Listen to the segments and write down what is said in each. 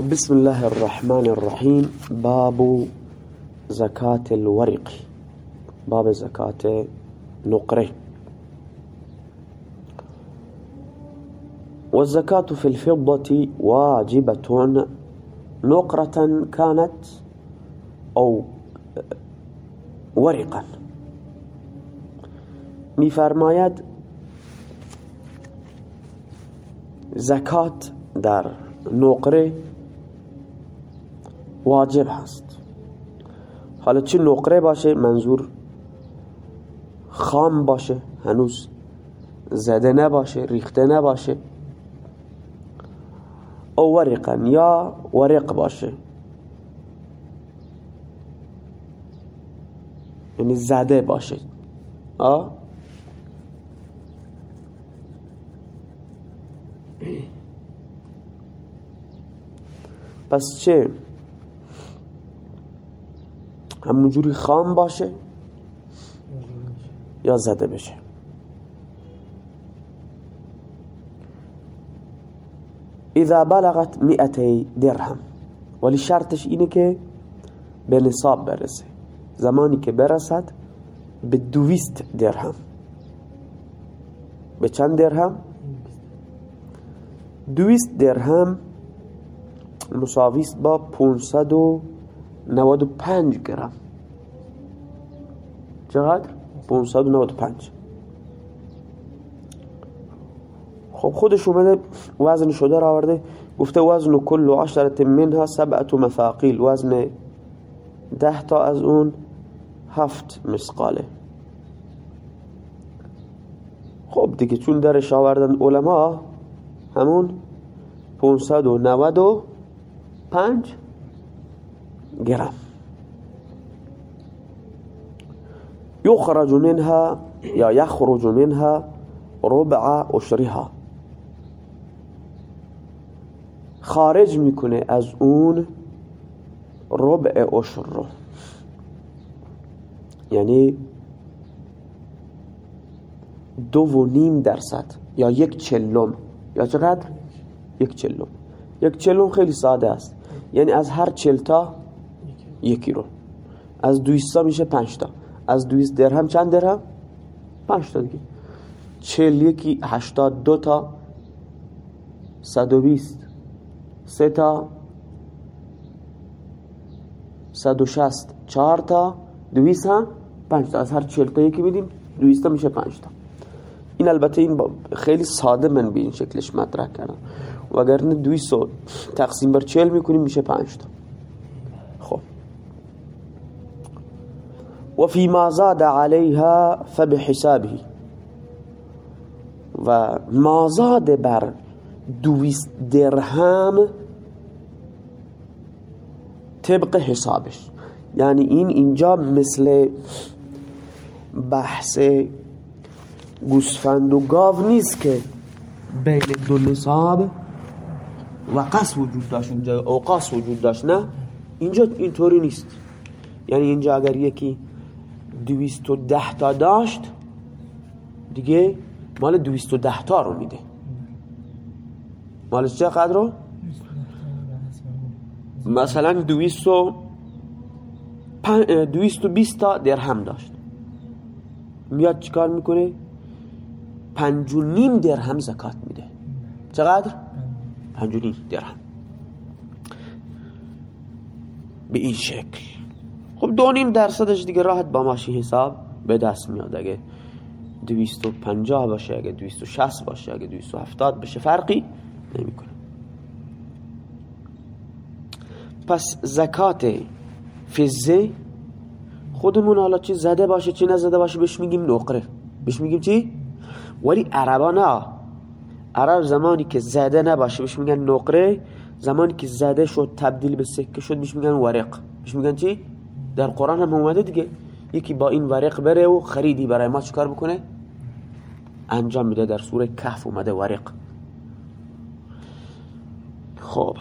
خب بسم الله الرحمن الرحیم باب زکات الورق. باب زکات نقره. والزكاة في الفضة واجبة. نقرة كانت أو ورقا میفرماید زکات در نقره واجب هست. حالا چه نقره باشه؟ منظور خام باشه هنوز زده نباشه ریخته نباشه. او ورقا یا ورق باشه. یعنی زده باشه. آه پس چه؟ همونجوری خام باشه یا زده بشه. اذا بلغت مئتی درهم ولی شرطش اینه که به نصاب برسه. زمانی که برسد به دویست درهم. به چند درهم؟ دویست درهم مساویست با 595 گرم. چقدر؟ 595 خب خودش اومده وزن شده را آورده. گفته وزن کل عشرت منها سبعت مثاقیل وزن ده تا از اون هفت مسقاله خب دیگه چون درش آوردن علما همون 595 گرم یخرج منها یا یخرج منها ربع اشرها خارج می‌کنه از اون ربع اشر رو. یعنی دو و نیم درصد یا یک چلم یا چقدر؟ یک چلم یک چلم خیلی ساده است. یعنی از هر چلتا یکی رو. از دویستا میشه پنجتا. از دویست درهم چند درهم؟ پنجتا دیگه. چل یکی هشتاد دو تا صد و بیست. سه تا صد و شست چهار تا دویست هم پنج تا از هر چل تا یکی میدیم دویست تا میشه پنج تا این البته این خیلی ساده من به این شکلش مطرح کردم. و اگر نه دویست تقسیم بر چل می‌کنیم میشه پنج تا و فی ما زاد علیها فبحسابه. و ما زاد بر دویست درهم طبق حسابش. یعنی این اینجا مثل بحث گوسفند و گاو نیست که بین دو نصاب و قص وجود داشت اینجا اوقاس وجود داشت نه. اینجا اینطوری نیست. یعنی اینجا اگر یکی دویست و ده تا داشت دیگه مال دویست و ده تا رو میده مال چقدر رو؟ مثلا دویست و دویست و بیست تا درهم داشت میاد چیکار می‌کنه؟ پنج و نیم درهم زکات میده چقدر؟ پنج و نیم درهم به این شکل خب دو نیم درصدش دیگه راحت با ماشین حساب به دست میاد. اگه دویست و پنجاه باشه اگه دویست و شست باشه اگه دویست و هفتاد بشه فرقی نمی‌کنه. پس زکات فزه خودمون حالا چی زده باشه چی نزده باشه بهش میگیم نقره. بهش میگیم چی؟ ولی عربا نه عرب زمانی که زده نباشه بهش میگن نقره. زمانی که زده شد تبدیل به سکه شد بهش میگن ورق. بهش میگن چی؟ در قرآن هم اومده دیگه. یکی با این ورق بره و خریدی برای ما چیکار بکنه؟ انجام میده در سوره کهف اومده ورق. خب.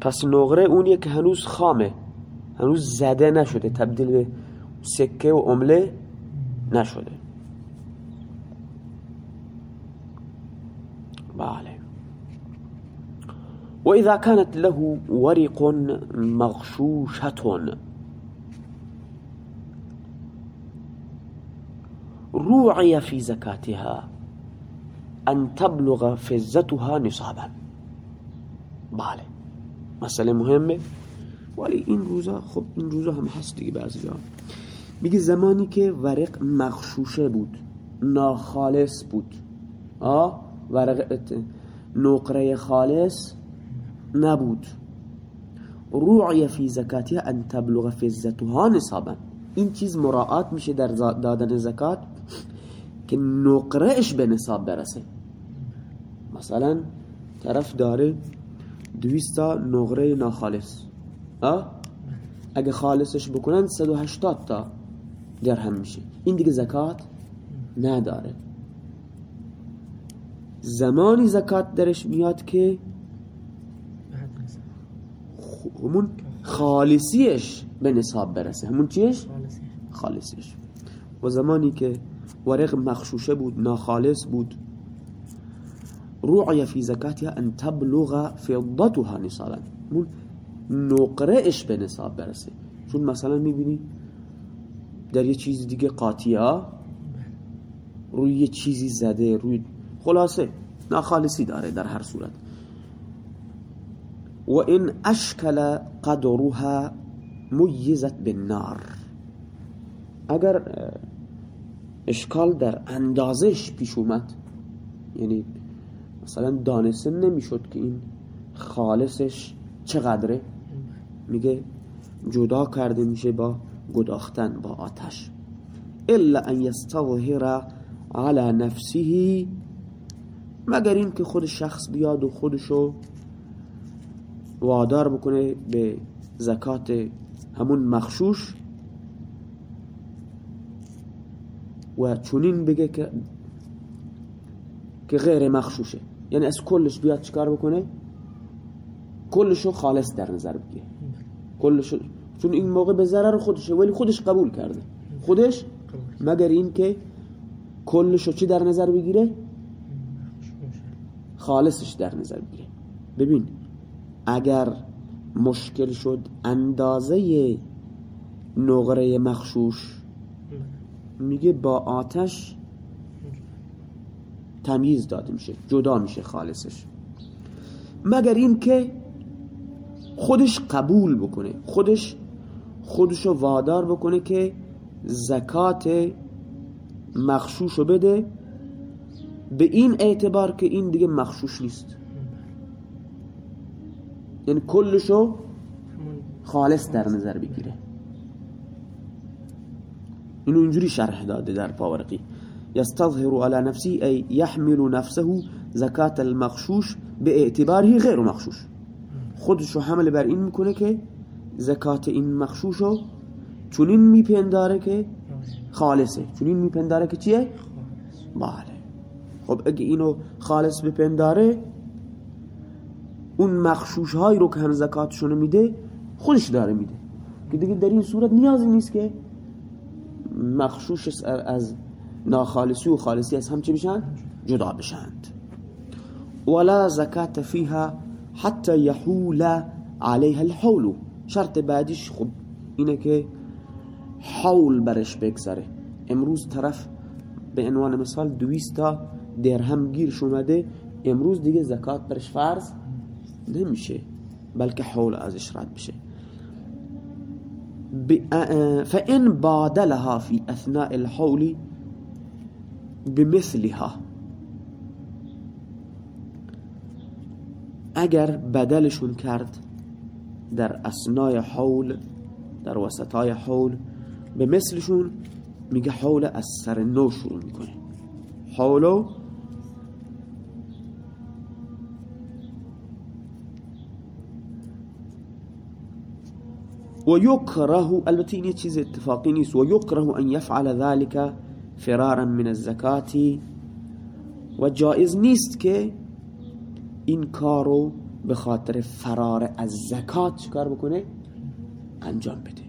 پس نقره اونیه که هنوز خامه. هنوز زده نشده. تبدیل به سکه و عمله نشده بله وإذا كانت له ورق مغشوشة. روعي في زكاتها أن تبلغ فزتها نصابا. بله. مسئله مهمه. ولی این روزا خب این روزا هم هست دیگه بعضی جا. میگه زمانی که ورق مغشوشه بود ناخالص بود. آه؟ ورق نقره خالص نبود. روعی فی زکاتی ان تبلغ فزتها نصابا. این چیز مراعات میشه در دادن زکات که نقرهش به نصاب برسه. مثلا طرف داره دویستا نقره ناخالص. اگه خالصش بکنن 180 تا درهم میشه. این دیگه زکات نداره. زمانی زکات درش میاد که همون خالصیش به نصاب برسه. همون چیش؟ خالصیش. و زمانی که ورق مخشوشه بود ناخالص بود روعی فی زکاتها ان تبلغ فضتها نصابا. نقره به نصاب برسه. چون مثلا می‌بینی در یه چیز دیگه قاطیه روی یه چیزی زده روی خلاصه ناخالصی داره در هر صورت. و این اشکل قدرها میزت بالنار. اگر اشکال در اندازش پیش اومد یعنی مثلا دانسته نمی‌شد که این خالصش چقدره میگه جدا کرده میشه با گداختن با آتش. الا ان یستظهر على نفسه مگر این که خود شخص بیاد و خودشو وادار بکنه به زکات همون مخشوش و چونین بگه که که غیر مخشوشه. یعنی از کلش بیاد چکار بکنه؟ کلشو خالص در نظر بگیره. کلشو چون این موقع به ضرر خودشه ولی خودش قبول کرده. خودش مگر این که کلشو چی در نظر بگیره؟ خالصش در نظر بگیره. ببین اگر مشکل شد اندازه نقره مخشوش میگه با آتش تمیز داده میشه جدا میشه خالصش. مگر این که خودش قبول بکنه خودش خودشو وادار بکنه که زکات مخشوشو بده به این اعتبار که این دیگه مخشوش نیست. یعنی کلشو خالص در نظر بگیره. اینو اینجوری شرح داده در پاورقی. يستظهر على نفسه أي يحمل نفسه زكاة المخشوش باعتباره غیر مخشوش. خودشو حمل بر این می‌کنه که زکات این مخشوشو چونین میپنداره که خالصه. چونین میپنداره که چیه؟ بله. خب اگه اینو خالص بپنداره اون مخشوش هایی رو که هم زکاتشونو میده خودش داره میده. که دیگه در این صورت نیازی نیست که مخشوش از ناخالصی و خالصی از هم چه بشن؟ جدا بشند. ولا زکات فیها حتی یحول علیها الحول. شرط بعدیش خب اینه که حول برش بگذاره امروز طرف به عنوان مثال دویستا درهم گیرش اومده امروز دیگه زکات برش فرض نمیشه بلکه حول ازش رد بشه. فإن بادلها في أثناء الحول بمثلها. اگر بدلشون کرد در اسنای حول در وسطای حول به مثلشون میگه حول از سر نو شروع می‌کنه. حولو و یکره البته این چیز اتفاقی نیست و یکره ان یفعل ذلك فرارا من الزکاتی و جایز نیست که این کارو به خاطر فرار از زکات چکار بکنه؟ انجام بده.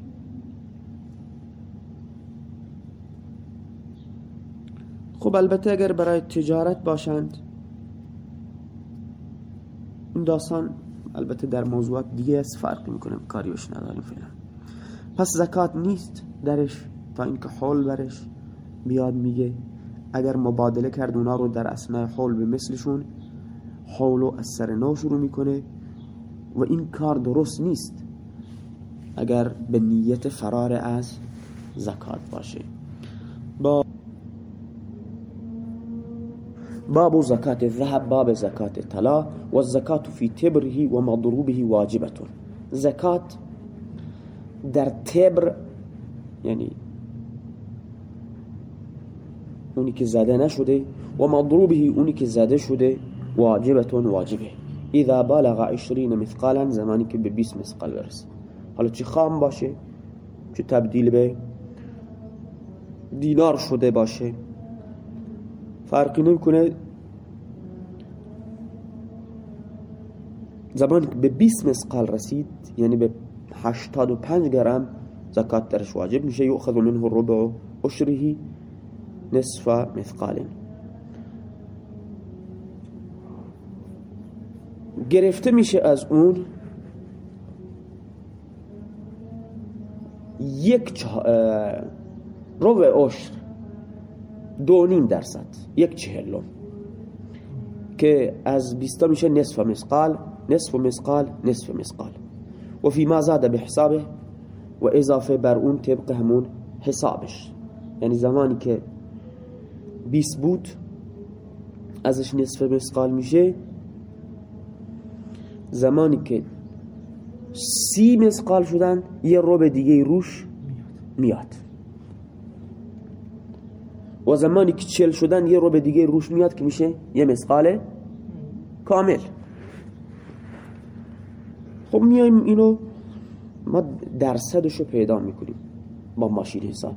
خب البته اگر برای تجارت باشند این داستان البته در موضوعات دیگه است فرق می‌کنه کاری بش نداریم فعلا. پس زکات نیست درش تا اینکه حول برش بیاد میگه اگر مبادله کرد اونا رو در اسنای حول به مثلشون حولو از سر نو شروع می‌کنه و این کار درست نیست اگر به نیت فرار از زکات باشه. با باب زکات الذهب باب زکات الطلا والزکات في تبره ومضروبه واجبة زکات در تبر یعنی اونی که زده نشده و مضروبه اونی که زده شده واجبتون واجبه اذا بالغ 20 مثقالا زمانی که به 20 مثقال برسه. حالا چه خام باشه؟ چه تبدیل به؟ دینار شده باشه. فرقی نمی‌کنه. زمانی که به 20 مسقال رسید یعنی به 85 گرم زکات درش واجب میشه. یؤخذ منه الربع اشره نصف مثقال گرفته میشه از اون یک ربع اشر دو نیم درصد. یک چهلم که از بیستا میشه نصف مسقال نصف مسقال نصف مسقال. و فی ما زاد به حسابه و اضافه بر اون طبق همون حسابش. یعنی زمانی که 20 بود ازش نصف مسقال میشه. زمانی که سی مسقال شدن یه ربع دیگه روش میاد. و زمانی که چل شدن یه ربع دیگه روش میاد که میشه یه مسقال کامل. خب میایم اینو ما درصدشو پیدا می‌کنیم با ماشین حساب.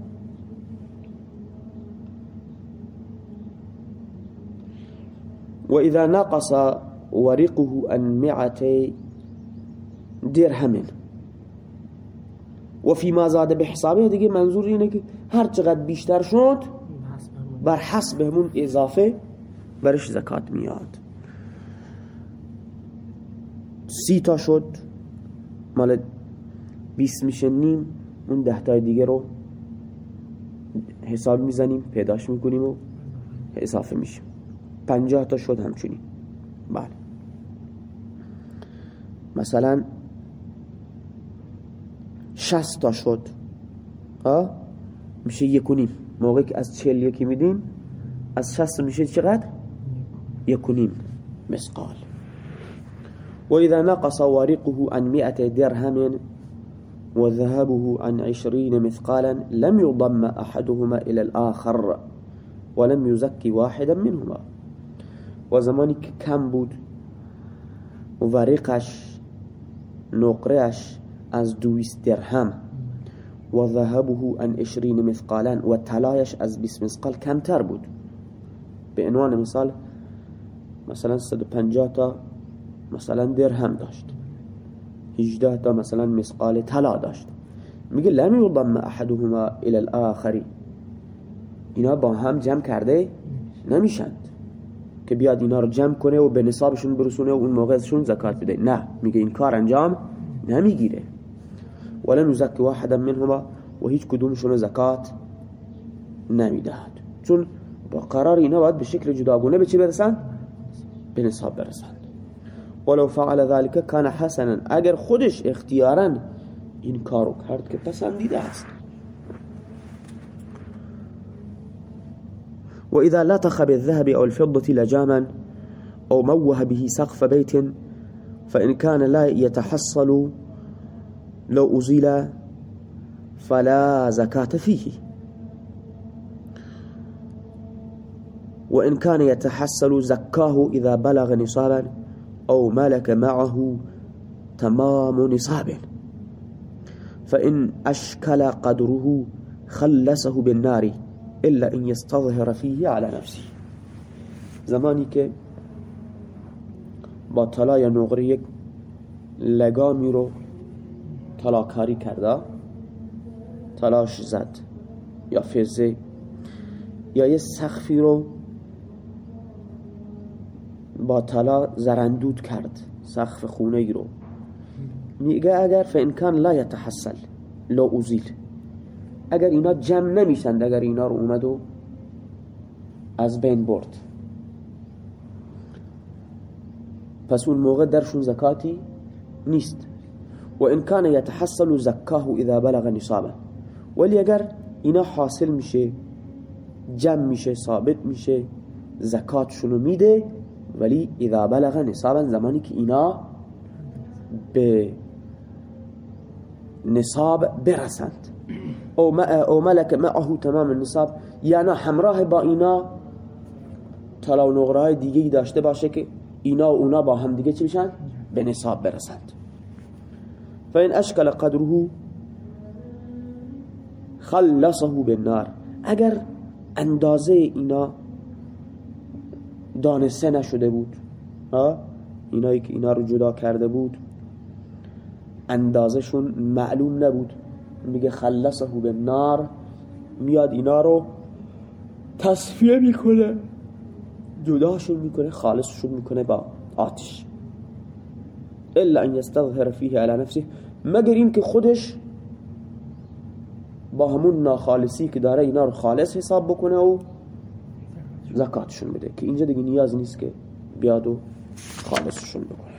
و اذا نقص ورقه عن مئتي درهم. و فی ما زاده به حسابه دیگه منظور اینه که هر چقدر بیشتر شد بر حسب همون اضافه برش زکات میاد. سی تا شد مال 20 میشه نیم اون ده تای دیگه رو حساب می‌زنیم پیداش می‌کنیم و اضافه میشه. پنجاه تا شد همچونی بله. مثلا شست تا شد ها؟ میشه یک و نیم. موقعی که از چهل یکی میدیم از شست میشه چقدر؟ یک و نیم مسقال وإذا نقص ورقه عن مئة درهم وذهبه عن عشرين مثقالا لم يضم أحدهما إلى الآخر ولم يزكي واحدا منهما. وزماني كم بود ورقش نقرش از دویست درهم. و ذهبه عن عشرين مثقالا و طلایش از 20 مثقال کمتر بود. به عنوان مثال مثلا 150 تا مثلا درهم داشت. 18 تا مثلا مسقال طلا داشت. میگه لم یضم احدهما الى الاخر. اینا با هم جمع کرده نمیشند که بیاد اینا رو جمع کنه و به نصابشون برسونه و اون موقع ازشون زکات بده. نه میگه این کار انجام نمی‌گیره. ولن یزک واحدا منهما و هیچ کدومشون زکات نمیدهد چون با قرار اینا باید به شکل جداگونه به چی برسن؟ به ولو فعل ذلك كان حسنا. اگر خودش اختیارا این کارو کرد که پسندیده است. وإذا لطخ بالذهب أو الفضة لجاما أو موه به سقف بيت فإن كان لا يتحصل لو أزيل فلا زكاة فيه. وإن كان يتحصل زكاه إذا بلغ نصابا أو ملك معه تمام نصاب. فإن أشكل قدره خلصه بالنار إلا إن يستظهر فيه على نفسه. که با طلا یا نقره رو طلاکاری کرده تلاش زد یا فزه یا یه سخفی رو با طلا زرندود کرد سقف خونه ای رو. میگه اگر فان کان لا یتحصل لا اوزیل. اگر اینا جمع نمیشند اگر اینا رو اومد و از بین برد. پس اون موقع درشون زکاتی نیست. و ان کان یتحصل زکاه اذا بلغ نصابه. ولی اگر اینا حاصل میشه جمع میشه ثابت میشه زکاتشونو میده ولی اذا بلغ نصابا زمانی که اینا به نصاب برسند. او, ملک معه تمام النصاب یعنی همراه با اینا طلا و نقره دیگه داشته باشه که اینا و اونا با هم دیگه چی میشن به نصاب برسند. فإن اشکل قدره خلصه بالنار. اگر اندازه اینا دانسته نشده بود اینایی که اینا رو جدا کرده بود اندازشون معلوم نبود. میگه خلصه بالنار میاد اینا رو تصفیه می‌کنه. جداشون می‌کنه خالصشون می‌کنه با آتش. الا ان يستظهر فيه على نفسه. مگر این که خودش با همون ناخالصی که داره اینا رو خالص حساب بکنه و زکاتشون بده که اینجا دیگه نیاز نیست که بیاد و خالصشون بکنه.